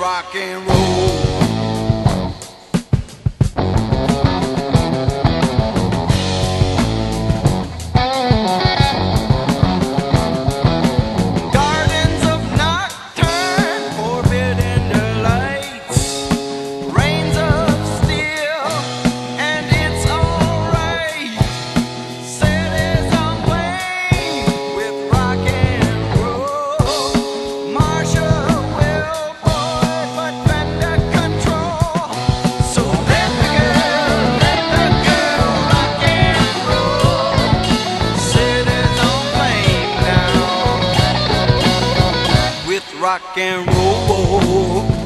rock and roll. rock and roll.